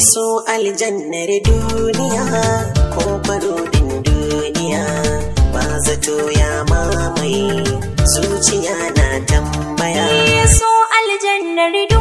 so aljannar duniya ko farodin duniya. Ba zato ya mamaye zuciya na tambaya. So aljannar duniya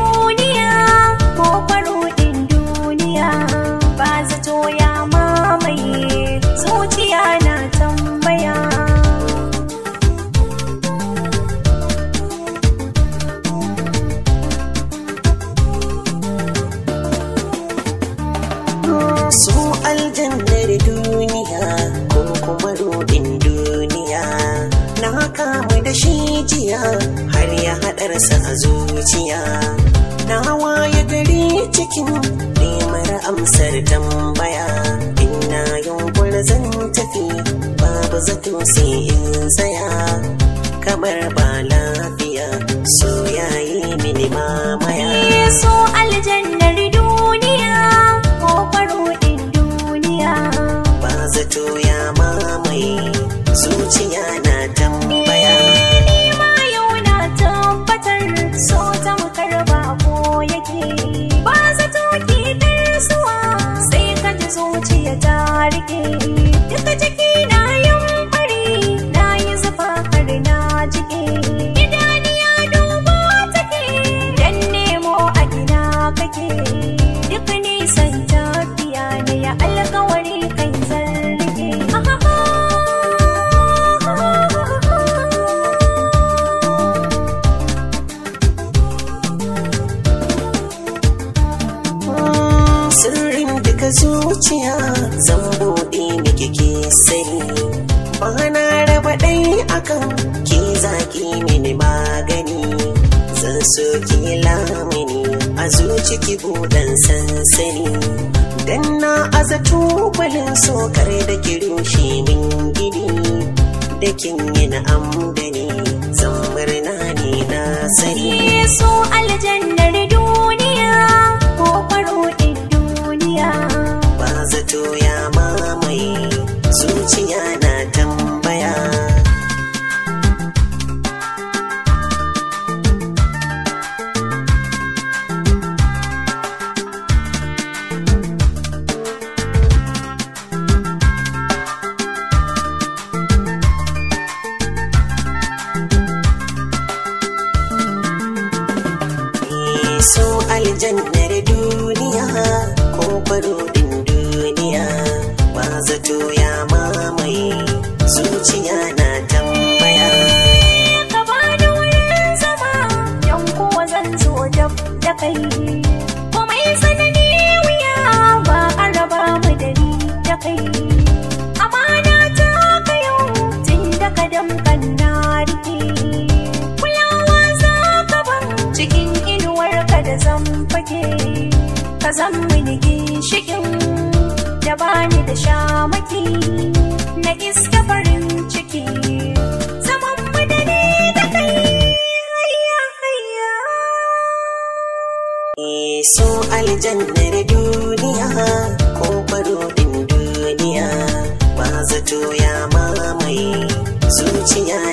aljannar duniya ko kuma rodin duniya. Na kamu da shi jiya har ya haɗarsa a zuciya. Na waye gari cikin neman amsar tambaya. Ina yunkur zan tafi babu zato sai in tsaya. Kamar ba lafiya so yayi mini mamaya. So aljannar sirrin duka zuciya. Zan buɗe miki ke sani ba na raba ɗai akan ki zaki mini magani. Zan so ki lamini a zuci ki buɗan sansani. Dan na aza tubalin sokar da ki rushe min gini. Da kin yi na'am da ni zan murna ne na sani. So aljannar aljannar duniya ko farodin duniya. Ba zato ya mamaye zuciya na tambaya. Komai sanani wuya ba a raba da da kai. Zan mini ginshikin da bani da shamaki na iska farin ciki. Zaman mu da kai hayya hayya. So aljannar duniya ko farodin duniya ba zato ya mamaye zuciya.